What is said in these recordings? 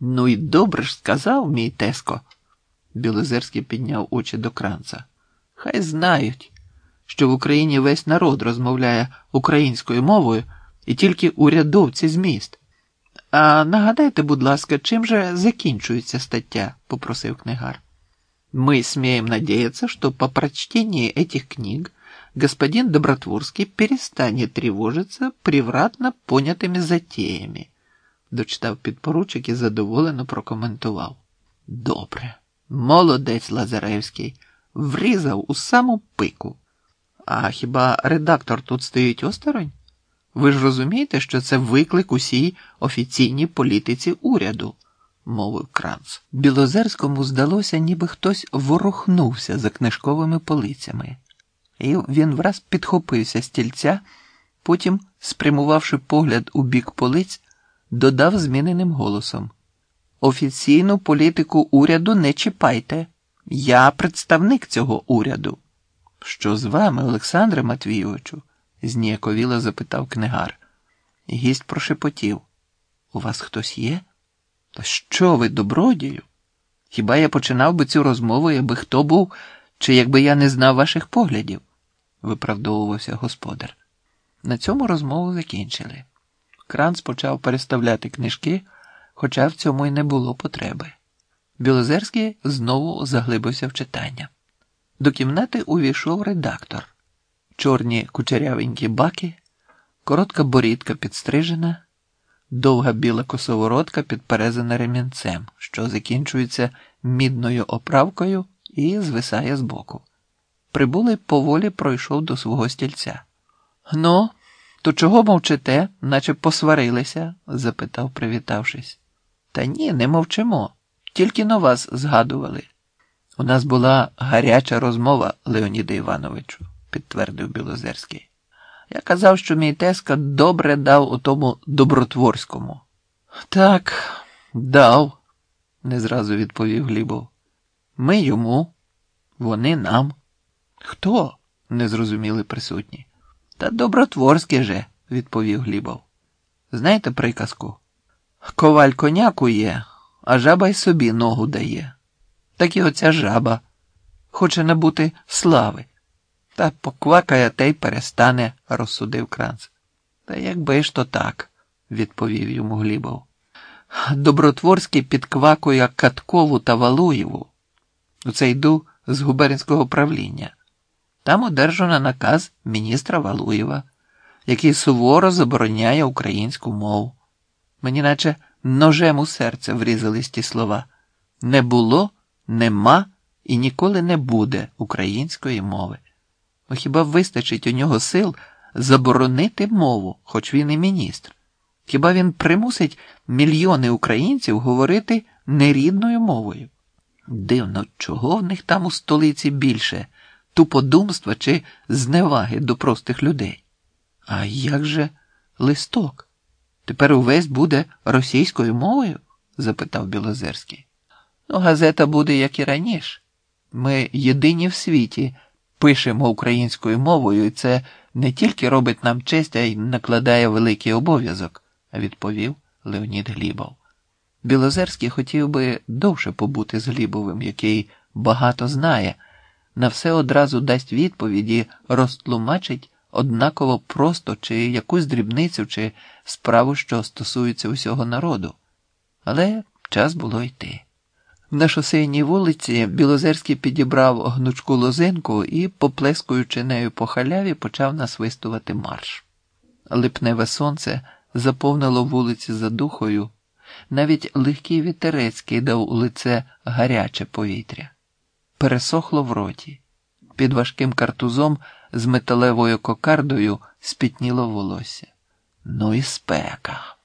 Ну і добре ж сказав, мій теско. Білозерський підняв очі до кранца. Хай знають, що в Україні весь народ розмовляє українською мовою і тільки урядовці з міст. А нагадайте, будь ласка, чим же закінчується стаття? попросив книгар. Мы смеем надеяться, что по прочтении этих книг господин Добротворский перестанет тревожиться превратно понятими затеями, Дочитав підпоручик і задоволено прокоментував. Добре, молодець Лазаревський, врізав у саму пику. А хіба редактор тут стоїть осторонь? Ви ж розумієте, що це виклик усій офіційній політиці уряду, мовив Кранц. Білозерському здалося, ніби хтось ворухнувся за книжковими полицями, і він враз підхопився стільця, потім, спрямувавши погляд у бік полиць, додав зміненим голосом: Офіційну політику уряду не чіпайте. Я представник цього уряду. Що з вами, Олександре Матвійовичу? зніяковіло запитав книгар. Гість прошепотів. У вас хтось є? Та що ви, добродію? Хіба я починав би цю розмову, якби хто був, чи якби я не знав ваших поглядів? виправдовувався господар. На цьому розмову закінчили. Кранц почав переставляти книжки, хоча в цьому й не було потреби. Білозерський знову заглибився в читання. До кімнати увійшов редактор чорні кучерявенькі баки, коротка борідка підстрижена, довга біла косоворотка підперезана ремінцем, що закінчується мідною оправкою і звисає збоку. Прибулий поволі пройшов до свого стільця. Ну, то чого мовчите, наче посварилися? запитав, привітавшись. Та ні, не мовчимо, тільки на вас згадували. У нас була гаряча розмова, Леоніде Івановичу підтвердив Білозерський. Я казав, що мій теска добре дав у тому добротворському. Так, дав, не зразу відповів Глібов. Ми йому, вони нам. Хто? не зрозуміли присутні. Та добротворське же, відповів Глібов. Знаєте приказку? Коваль коняку є, а жаба й собі ногу дає. Так і оця жаба хоче набути слави. Та поквакає та й перестане, розсудив Кранц. Та якби ж то так, відповів йому Глібов. Добротворський підквакує Каткову та Валуєву. Оце йду з губернського правління. Там одержано наказ міністра Валуєва, який суворо забороняє українську мову. Мені наче ножем у серце врізались ті слова. Не було, нема і ніколи не буде української мови. Ну, хіба вистачить у нього сил заборонити мову, хоч він і міністр? Хіба він примусить мільйони українців говорити нерідною мовою? Дивно, чого в них там у столиці більше туподумства чи зневаги до простих людей? А як же листок? Тепер увесь буде російською мовою? запитав Білозерський. Ну, газета буде, як і раніше. Ми єдині в світі пишемо українською мовою, і це не тільки робить нам честь, а й накладає великий обов'язок, відповів Леонід Глібов. Білозерський хотів би довше побути з Глібовим, який багато знає, на все одразу дасть відповіді, розтлумачить однаково просто чи якусь дрібницю, чи справу, що стосується усього народу. Але час було йти. На шосейній вулиці Білозерський підібрав гнучку лозинку і, поплескуючи нею по халяві, почав насвистувати марш. Липневе сонце заповнило вулиці за духою, навіть легкий вітерець кидав у лице гаряче повітря. Пересохло в роті. Під важким картузом з металевою кокардою спітніло волосся. Ну і спека,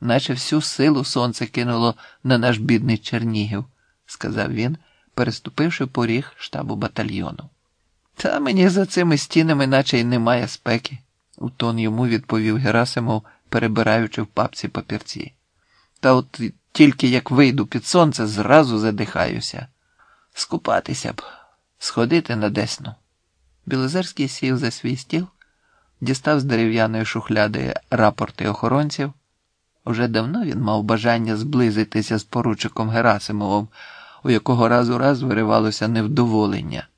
наче всю силу сонце кинуло на наш бідний Чернігів сказав він, переступивши поріг штабу батальйону. Та мені за цими стінами, наче й немає спеки, у тон йому відповів Герасимов, перебираючи в папці папірці. Та от тільки як вийду під сонце, зразу задихаюся. Скупатися б, сходити на десну. Білозерський сів за свій стіл, дістав з дерев'яної шухляди рапорти охоронців, Уже давно він мав бажання зблизитися з поручиком Герасимовим, у якого раз у раз виривалося невдоволення.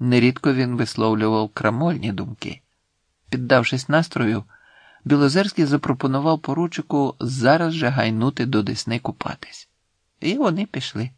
Нерідко він висловлював крамольні думки. Піддавшись настрою, Білозерський запропонував поручику зараз же гайнути до Десни купатись. І вони пішли.